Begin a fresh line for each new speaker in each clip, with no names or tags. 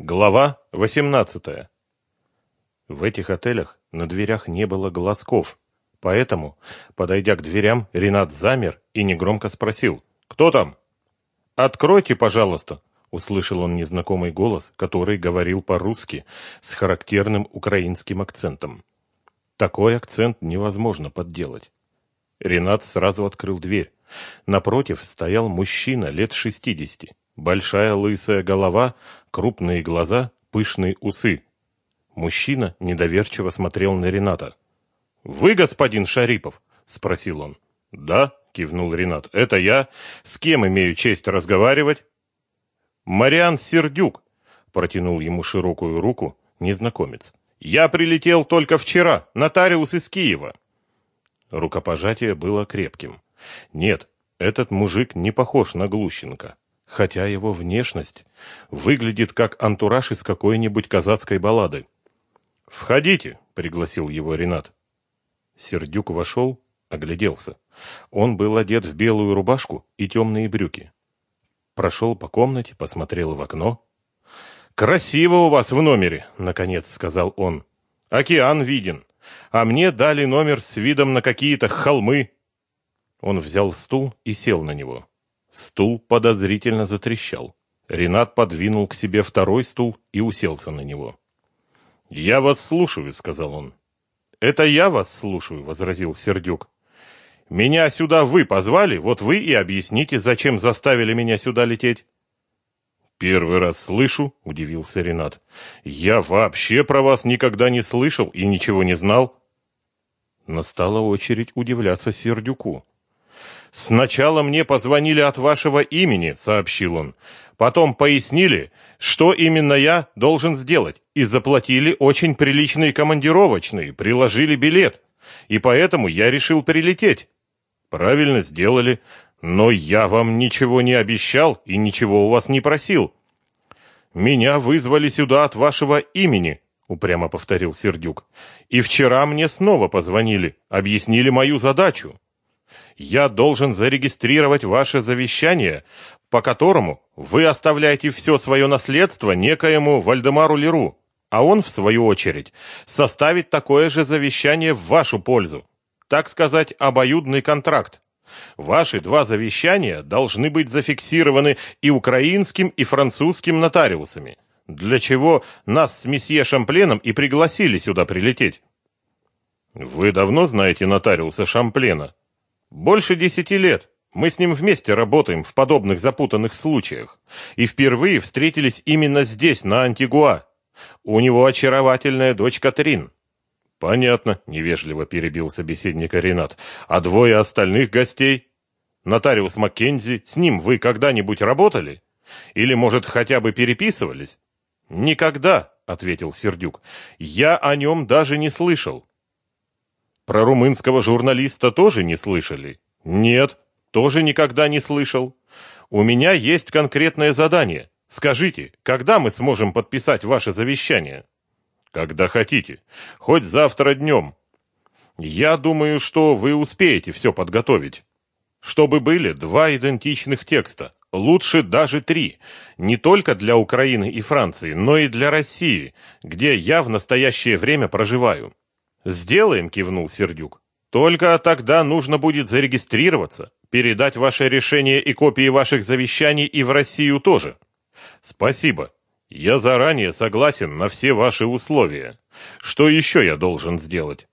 Глава 18. В этих отелях на дверях не было глазков, поэтому, подойдя к дверям, Ренат замер и негромко спросил «Кто там?» «Откройте, пожалуйста», — услышал он незнакомый голос, который говорил по-русски с характерным украинским акцентом. Такой акцент невозможно подделать. Ренат сразу открыл дверь. Напротив стоял мужчина лет шестидесяти. Большая лысая голова, крупные глаза, пышные усы. Мужчина недоверчиво смотрел на Рената. «Вы господин Шарипов?» — спросил он. «Да», — кивнул Ренат, — «это я. С кем имею честь разговаривать?» «Мариан Сердюк», — протянул ему широкую руку незнакомец. «Я прилетел только вчера, нотариус из Киева». Рукопожатие было крепким. Нет, этот мужик не похож на Глущенко хотя его внешность выглядит как антураж из какой-нибудь казацкой баллады. «Входите», — пригласил его Ренат. Сердюк вошел, огляделся. Он был одет в белую рубашку и темные брюки. Прошел по комнате, посмотрел в окно. «Красиво у вас в номере», — наконец сказал он. «Океан виден, а мне дали номер с видом на какие-то холмы». Он взял стул и сел на него. Стул подозрительно затрещал. Ренат подвинул к себе второй стул и уселся на него. «Я вас слушаю», — сказал он. «Это я вас слушаю», — возразил Сердюк. «Меня сюда вы позвали, вот вы и объясните, зачем заставили меня сюда лететь». «Первый раз слышу», — удивился Ренат. «Я вообще про вас никогда не слышал и ничего не знал». Настала очередь удивляться Сердюку. «Сначала мне позвонили от вашего имени», — сообщил он. «Потом пояснили, что именно я должен сделать, и заплатили очень приличные командировочные, приложили билет. И поэтому я решил прилететь». «Правильно сделали, но я вам ничего не обещал и ничего у вас не просил». «Меня вызвали сюда от вашего имени», — упрямо повторил Сердюк. «И вчера мне снова позвонили, объяснили мою задачу» я должен зарегистрировать ваше завещание, по которому вы оставляете все свое наследство некоему Вальдемару Леру, а он, в свою очередь, составит такое же завещание в вашу пользу. Так сказать, обоюдный контракт. Ваши два завещания должны быть зафиксированы и украинским, и французским нотариусами, для чего нас с месье Шампленом и пригласили сюда прилететь. Вы давно знаете нотариуса Шамплена? Больше десяти лет. Мы с ним вместе работаем в подобных запутанных случаях. И впервые встретились именно здесь, на Антигуа. У него очаровательная дочь Катрин. Понятно, невежливо перебил собеседника Ренат. А двое остальных гостей? Нотариус Маккензи, с ним вы когда-нибудь работали? Или, может, хотя бы переписывались? Никогда, ответил Сердюк. Я о нем даже не слышал. Про румынского журналиста тоже не слышали? Нет, тоже никогда не слышал. У меня есть конкретное задание. Скажите, когда мы сможем подписать ваше завещание? Когда хотите. Хоть завтра днем. Я думаю, что вы успеете все подготовить. Чтобы были два идентичных текста. Лучше даже три. Не только для Украины и Франции, но и для России, где я в настоящее время проживаю. «Сделаем», — кивнул Сердюк. «Только тогда нужно будет зарегистрироваться, передать ваше решение и копии ваших завещаний и в Россию тоже». «Спасибо. Я заранее согласен на все ваши условия. Что еще я должен сделать?»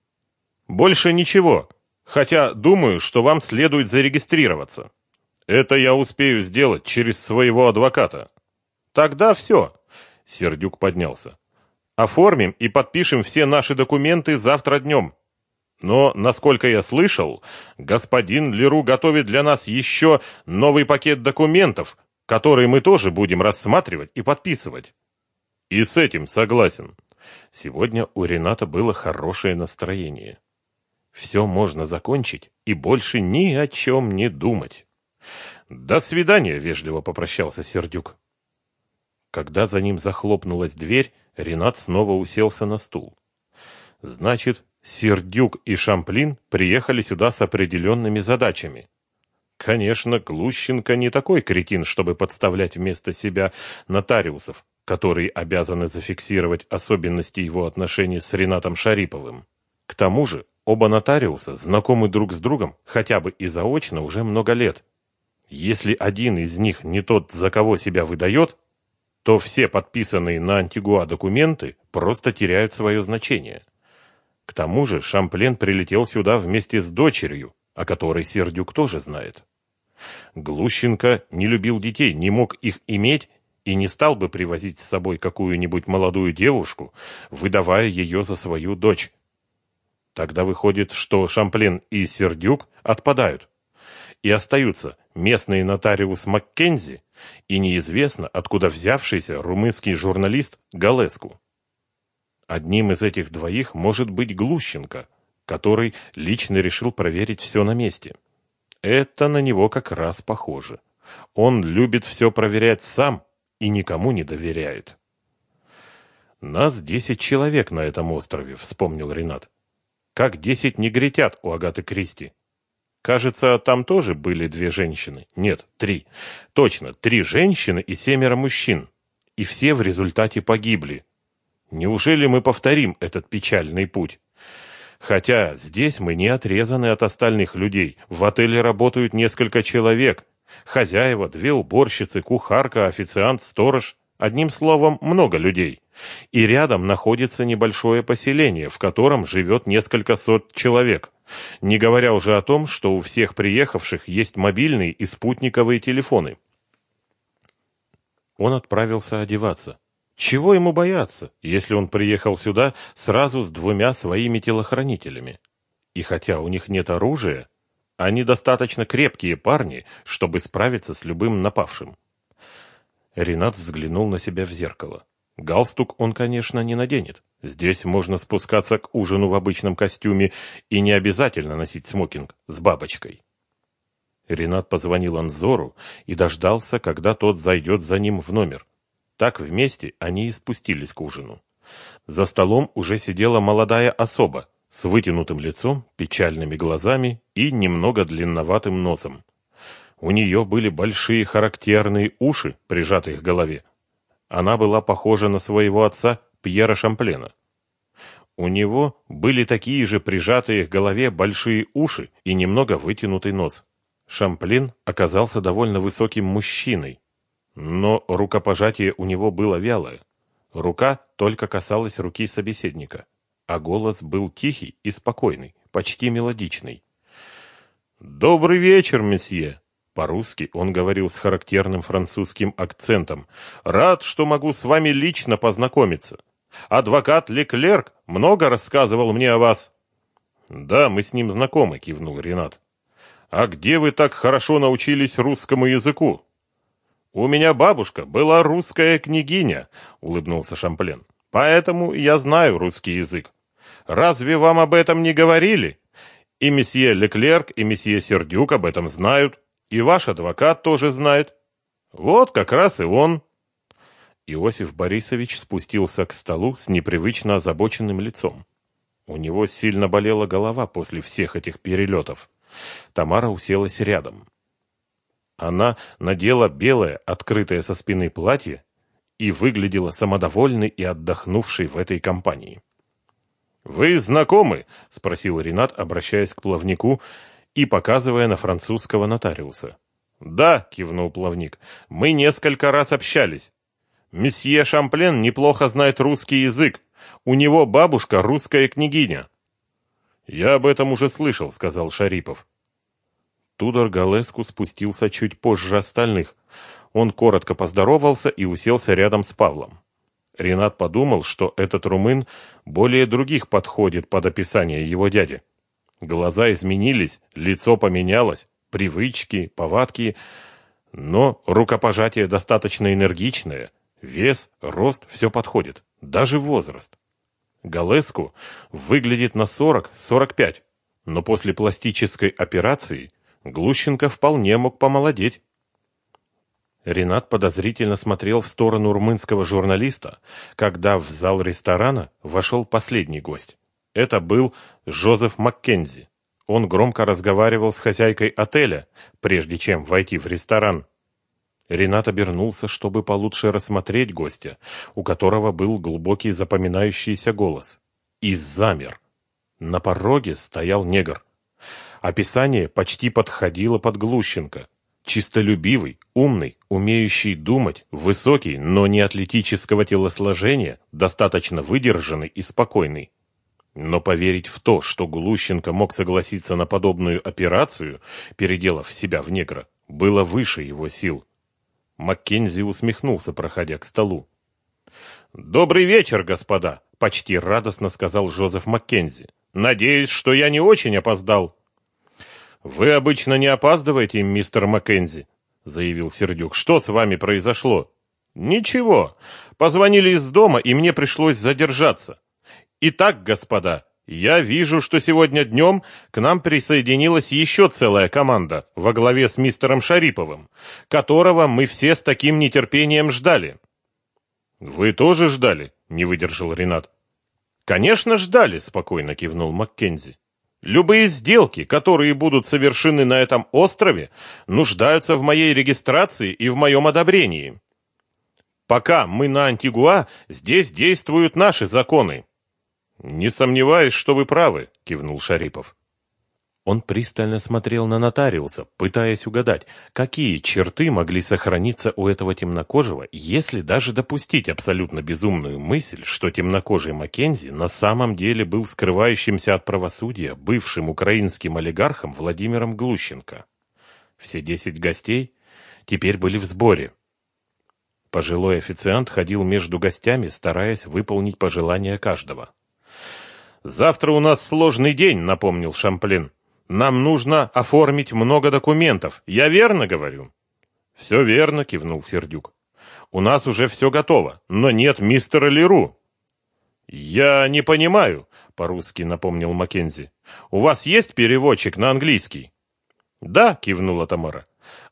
«Больше ничего, хотя думаю, что вам следует зарегистрироваться». «Это я успею сделать через своего адвоката». «Тогда все». Сердюк поднялся. Оформим и подпишем все наши документы завтра днем. Но, насколько я слышал, господин Леру готовит для нас еще новый пакет документов, который мы тоже будем рассматривать и подписывать. И с этим согласен. Сегодня у Рената было хорошее настроение. Все можно закончить и больше ни о чем не думать. До свидания, вежливо попрощался Сердюк. Когда за ним захлопнулась дверь, Ренат снова уселся на стул. Значит, Сердюк и Шамплин приехали сюда с определенными задачами. Конечно, Глущенко не такой кретин, чтобы подставлять вместо себя нотариусов, которые обязаны зафиксировать особенности его отношений с Ренатом Шариповым. К тому же, оба нотариуса знакомы друг с другом хотя бы и заочно уже много лет. Если один из них не тот, за кого себя выдает, то все подписанные на Антигуа документы просто теряют свое значение. К тому же Шамплен прилетел сюда вместе с дочерью, о которой Сердюк тоже знает. Глущенко не любил детей, не мог их иметь и не стал бы привозить с собой какую-нибудь молодую девушку, выдавая ее за свою дочь. Тогда выходит, что Шамплен и Сердюк отпадают. И остаются местный нотариус Маккензи и неизвестно, откуда взявшийся румынский журналист Галеску. Одним из этих двоих может быть Глущенко, который лично решил проверить все на месте. Это на него как раз похоже. Он любит все проверять сам и никому не доверяет. «Нас десять человек на этом острове», — вспомнил Ренат. «Как десять негритят у Агаты Кристи?» Кажется, там тоже были две женщины. Нет, три. Точно, три женщины и семеро мужчин. И все в результате погибли. Неужели мы повторим этот печальный путь? Хотя здесь мы не отрезаны от остальных людей. В отеле работают несколько человек. Хозяева, две уборщицы, кухарка, официант, сторож. Одним словом, много людей. И рядом находится небольшое поселение, в котором живет несколько сот человек. Не говоря уже о том, что у всех приехавших есть мобильные и спутниковые телефоны. Он отправился одеваться. Чего ему бояться, если он приехал сюда сразу с двумя своими телохранителями? И хотя у них нет оружия, они достаточно крепкие парни, чтобы справиться с любым напавшим. Ренат взглянул на себя в зеркало. Галстук он, конечно, не наденет. Здесь можно спускаться к ужину в обычном костюме и не обязательно носить смокинг с бабочкой. Ренат позвонил Анзору и дождался, когда тот зайдет за ним в номер. Так вместе они и спустились к ужину. За столом уже сидела молодая особа с вытянутым лицом, печальными глазами и немного длинноватым носом. У нее были большие характерные уши, прижатые к голове. Она была похожа на своего отца Пьера Шамплена. У него были такие же прижатые к голове большие уши и немного вытянутый нос. Шамплин оказался довольно высоким мужчиной, но рукопожатие у него было вялое. Рука только касалась руки собеседника, а голос был тихий и спокойный, почти мелодичный. «Добрый вечер, месье!» По-русски он говорил с характерным французским акцентом. «Рад, что могу с вами лично познакомиться. Адвокат Леклерк много рассказывал мне о вас». «Да, мы с ним знакомы», — кивнул Ренат. «А где вы так хорошо научились русскому языку?» «У меня бабушка была русская княгиня», — улыбнулся Шамплен. «Поэтому я знаю русский язык. Разве вам об этом не говорили? И месье Леклерк, и месье Сердюк об этом знают, и ваш адвокат тоже знает. Вот как раз и он». Иосиф Борисович спустился к столу с непривычно озабоченным лицом. У него сильно болела голова после всех этих перелетов. Тамара уселась рядом. Она надела белое, открытое со спины платье и выглядела самодовольной и отдохнувшей в этой компании. «Вы знакомы?» — спросил Ренат, обращаясь к плавнику и показывая на французского нотариуса. «Да», — кивнул плавник, — «мы несколько раз общались. Месье Шамплен неплохо знает русский язык. У него бабушка русская княгиня». «Я об этом уже слышал», — сказал Шарипов. Тудор Галеску спустился чуть позже остальных. Он коротко поздоровался и уселся рядом с Павлом. Ренат подумал, что этот румын более других подходит под описание его дяди. Глаза изменились, лицо поменялось, привычки, повадки, но рукопожатие достаточно энергичное, вес, рост, все подходит, даже возраст. Галеску выглядит на 40-45, но после пластической операции Глущенко вполне мог помолодеть. Ренат подозрительно смотрел в сторону румынского журналиста, когда в зал ресторана вошел последний гость. Это был Жозеф Маккензи. Он громко разговаривал с хозяйкой отеля, прежде чем войти в ресторан. Ренат обернулся, чтобы получше рассмотреть гостя, у которого был глубокий запоминающийся голос. И замер. На пороге стоял негр. Описание почти подходило под Глущенко. Чистолюбивый, умный, умеющий думать, высокий, но не атлетического телосложения, достаточно выдержанный и спокойный. Но поверить в то, что Глущенко мог согласиться на подобную операцию, переделав себя в негра, было выше его сил. Маккензи усмехнулся, проходя к столу. «Добрый вечер, господа!» — почти радостно сказал Жозеф Маккензи. «Надеюсь, что я не очень опоздал». «Вы обычно не опаздываете, мистер Маккензи», — заявил Сердюк. «Что с вами произошло?» «Ничего. Позвонили из дома, и мне пришлось задержаться. Итак, господа, я вижу, что сегодня днем к нам присоединилась еще целая команда во главе с мистером Шариповым, которого мы все с таким нетерпением ждали». «Вы тоже ждали?» — не выдержал Ренат. «Конечно, ждали», — спокойно кивнул Маккензи. Любые сделки, которые будут совершены на этом острове, нуждаются в моей регистрации и в моем одобрении. Пока мы на Антигуа, здесь действуют наши законы. Не сомневаюсь, что вы правы, кивнул Шарипов. Он пристально смотрел на нотариуса, пытаясь угадать, какие черты могли сохраниться у этого темнокожего, если даже допустить абсолютно безумную мысль, что темнокожий Маккензи на самом деле был скрывающимся от правосудия бывшим украинским олигархом Владимиром Глущенко. Все десять гостей теперь были в сборе. Пожилой официант ходил между гостями, стараясь выполнить пожелания каждого. «Завтра у нас сложный день», — напомнил Шамплин. Нам нужно оформить много документов. Я верно говорю? Все верно, кивнул Сердюк. У нас уже все готово, но нет мистера Леру. Я не понимаю, по-русски напомнил Маккензи. У вас есть переводчик на английский? Да, кивнула Тамара.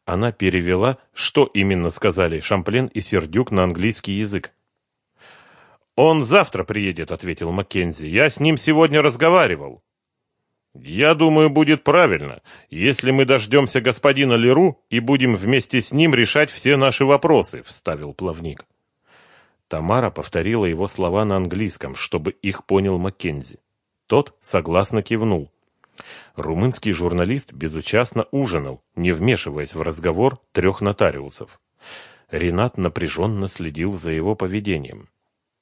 Она перевела, что именно сказали Шамплен и Сердюк на английский язык. «Он завтра приедет», — ответил Маккензи. «Я с ним сегодня разговаривал». «Я думаю, будет правильно, если мы дождемся господина Леру и будем вместе с ним решать все наши вопросы», — вставил плавник. Тамара повторила его слова на английском, чтобы их понял Маккензи. Тот согласно кивнул. Румынский журналист безучастно ужинал, не вмешиваясь в разговор трех нотариусов. Ренат напряженно следил за его поведением.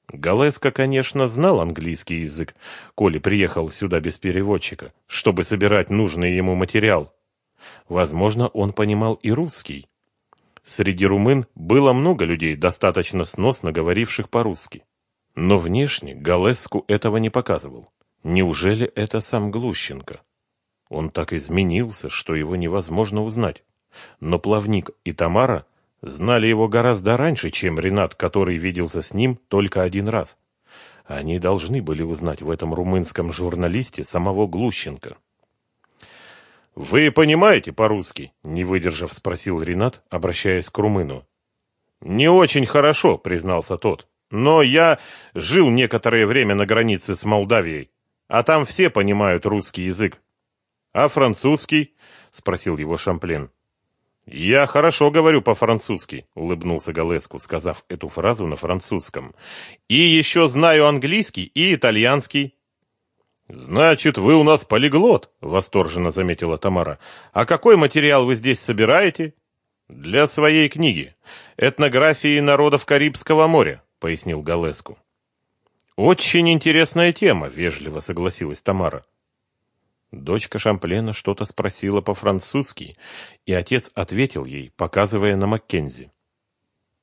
Галеско, конечно, знал английский язык, коли приехал сюда без переводчика, чтобы собирать нужный ему материал. Возможно, он понимал и русский. Среди румын было много людей, достаточно сносно говоривших по-русски. Но внешне Галеску этого не показывал. Неужели это сам Глущенко? Он так изменился, что его невозможно узнать. Но Плавник и Тамара знали его гораздо раньше, чем Ренат, который виделся с ним только один раз. Они должны были узнать в этом румынском журналисте самого Глущенко. «Вы понимаете по-русски?» — не выдержав, спросил Ренат, обращаясь к румыну. «Не очень хорошо», — признался тот. «Но я жил некоторое время на границе с Молдавией, а там все понимают русский язык». «А французский?» — спросил его Шамплен. «Я хорошо говорю по-французски», — улыбнулся Галеску, сказав эту фразу на французском. «И еще знаю английский и итальянский». «Значит, вы у нас полиглот», — восторженно заметила Тамара. «А какой материал вы здесь собираете?» «Для своей книги. Этнографии народов Карибского моря», — пояснил Галеску. «Очень интересная тема», — вежливо согласилась Тамара. Дочка Шамплена что-то спросила по-французски, и отец ответил ей, показывая на Маккензи.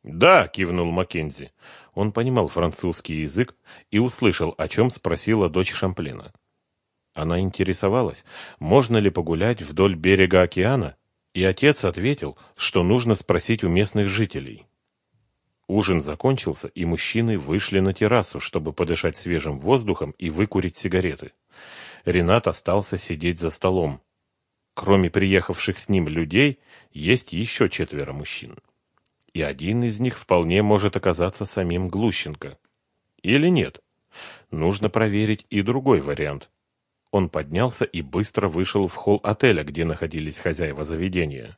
«Да», — кивнул Маккензи. Он понимал французский язык и услышал, о чем спросила дочь Шамплена. Она интересовалась, можно ли погулять вдоль берега океана, и отец ответил, что нужно спросить у местных жителей. Ужин закончился, и мужчины вышли на террасу, чтобы подышать свежим воздухом и выкурить сигареты. Ренат остался сидеть за столом. Кроме приехавших с ним людей, есть еще четверо мужчин. И один из них вполне может оказаться самим Глущенко. Или нет? Нужно проверить и другой вариант. Он поднялся и быстро вышел в холл отеля, где находились хозяева заведения.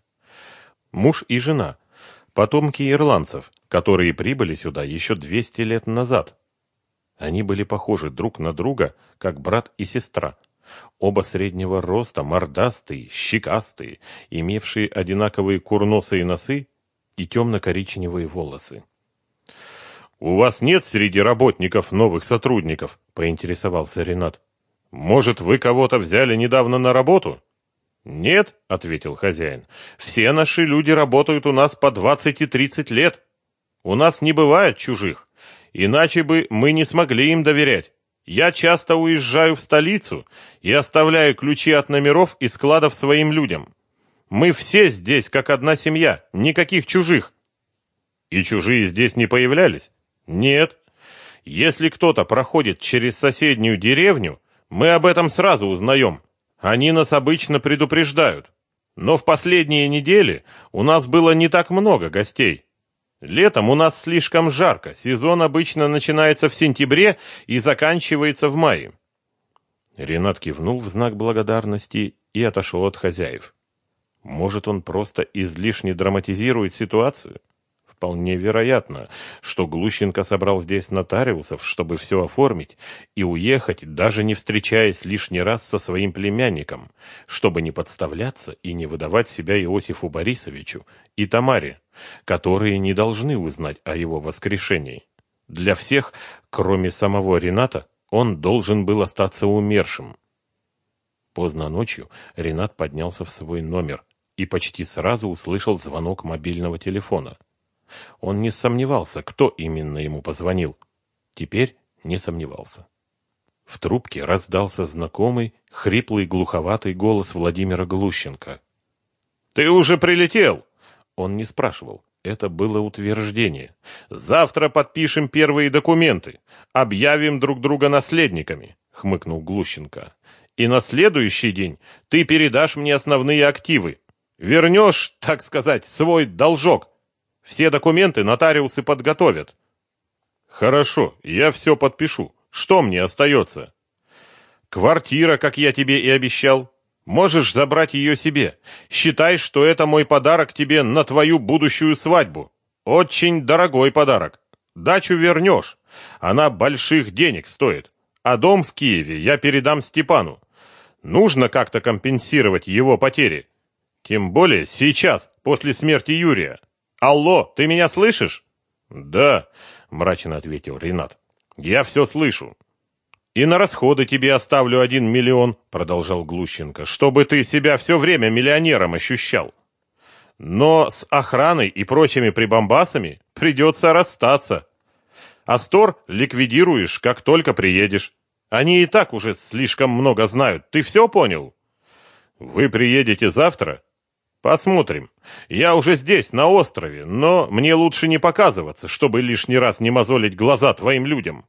Муж и жена. Потомки ирландцев, которые прибыли сюда еще 200 лет назад. Они были похожи друг на друга, как брат и сестра. Оба среднего роста, мордастые, щекастые, имевшие одинаковые курносые носы и темно-коричневые волосы. «У вас нет среди работников новых сотрудников?» – поинтересовался Ренат. «Может, вы кого-то взяли недавно на работу?» «Нет», — ответил хозяин, — «все наши люди работают у нас по двадцать и тридцать лет. У нас не бывает чужих, иначе бы мы не смогли им доверять. Я часто уезжаю в столицу и оставляю ключи от номеров и складов своим людям. Мы все здесь как одна семья, никаких чужих». «И чужие здесь не появлялись?» «Нет. Если кто-то проходит через соседнюю деревню, мы об этом сразу узнаем». Они нас обычно предупреждают. Но в последние недели у нас было не так много гостей. Летом у нас слишком жарко. Сезон обычно начинается в сентябре и заканчивается в мае. Ренат кивнул в знак благодарности и отошел от хозяев. Может, он просто излишне драматизирует ситуацию? Вполне вероятно, что Глущенко собрал здесь нотариусов, чтобы все оформить, и уехать, даже не встречаясь лишний раз со своим племянником, чтобы не подставляться и не выдавать себя Иосифу Борисовичу и Тамаре, которые не должны узнать о его воскрешении. Для всех, кроме самого Рената, он должен был остаться умершим. Поздно ночью Ренат поднялся в свой номер и почти сразу услышал звонок мобильного телефона. Он не сомневался, кто именно ему позвонил. Теперь не сомневался. В трубке раздался знакомый, хриплый, глуховатый голос Владимира Глущенко. «Ты уже прилетел?» Он не спрашивал. Это было утверждение. «Завтра подпишем первые документы. Объявим друг друга наследниками», — хмыкнул Глущенко. «И на следующий день ты передашь мне основные активы. Вернешь, так сказать, свой должок. Все документы нотариусы подготовят. Хорошо, я все подпишу. Что мне остается? Квартира, как я тебе и обещал. Можешь забрать ее себе. Считай, что это мой подарок тебе на твою будущую свадьбу. Очень дорогой подарок. Дачу вернешь. Она больших денег стоит. А дом в Киеве я передам Степану. Нужно как-то компенсировать его потери. Тем более сейчас, после смерти Юрия. Алло, ты меня слышишь? Да, мрачно ответил Ренат. Я все слышу. И на расходы тебе оставлю один миллион, продолжал Глущенко, чтобы ты себя все время миллионером ощущал. Но с охраной и прочими прибамбасами придется расстаться. Астор ликвидируешь, как только приедешь. Они и так уже слишком много знают. Ты все понял? Вы приедете завтра? Посмотрим. Я уже здесь, на острове, но мне лучше не показываться, чтобы лишний раз не мозолить глаза твоим людям.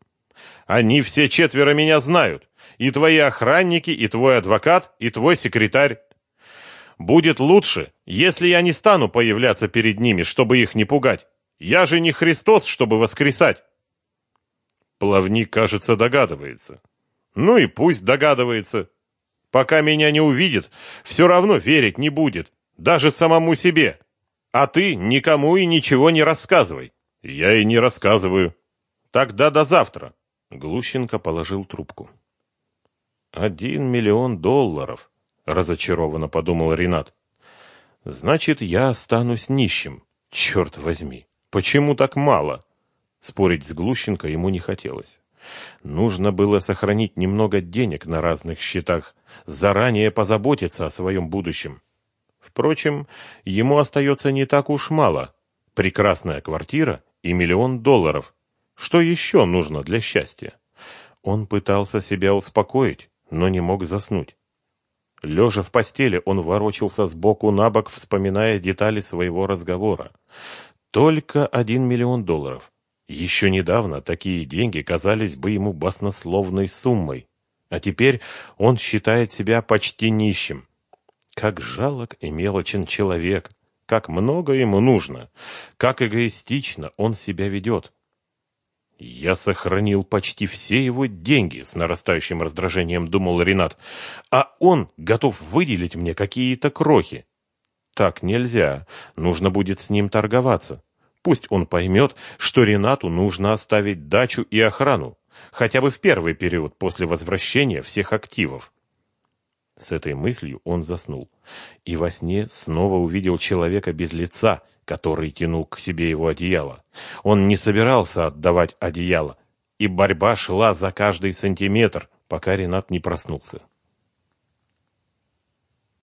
Они все четверо меня знают. И твои охранники, и твой адвокат, и твой секретарь. Будет лучше, если я не стану появляться перед ними, чтобы их не пугать. Я же не Христос, чтобы воскресать. Плавник, кажется, догадывается. Ну и пусть догадывается. Пока меня не увидит, все равно верить не будет даже самому себе. А ты никому и ничего не рассказывай. Я и не рассказываю. Тогда до завтра. Глущенко положил трубку. Один миллион долларов, разочарованно подумал Ренат. Значит, я останусь нищим. Черт возьми, почему так мало? Спорить с Глущенко ему не хотелось. Нужно было сохранить немного денег на разных счетах, заранее позаботиться о своем будущем. Впрочем, ему остается не так уж мало. Прекрасная квартира и миллион долларов. Что еще нужно для счастья? Он пытался себя успокоить, но не мог заснуть. Лежа в постели, он ворочался с боку на бок, вспоминая детали своего разговора. Только один миллион долларов. Еще недавно такие деньги казались бы ему баснословной суммой. А теперь он считает себя почти нищим. Как жалок и мелочен человек, как много ему нужно, как эгоистично он себя ведет. «Я сохранил почти все его деньги», — с нарастающим раздражением думал Ренат, «а он готов выделить мне какие-то крохи. Так нельзя. Нужно будет с ним торговаться. Пусть он поймет, что Ренату нужно оставить дачу и охрану, хотя бы в первый период после возвращения всех активов. С этой мыслью он заснул. И во сне снова увидел человека без лица, который тянул к себе его одеяло. Он не собирался отдавать одеяло, и борьба шла за каждый сантиметр, пока Ренат не проснулся.